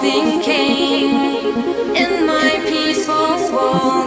thinking in my peaceful soul.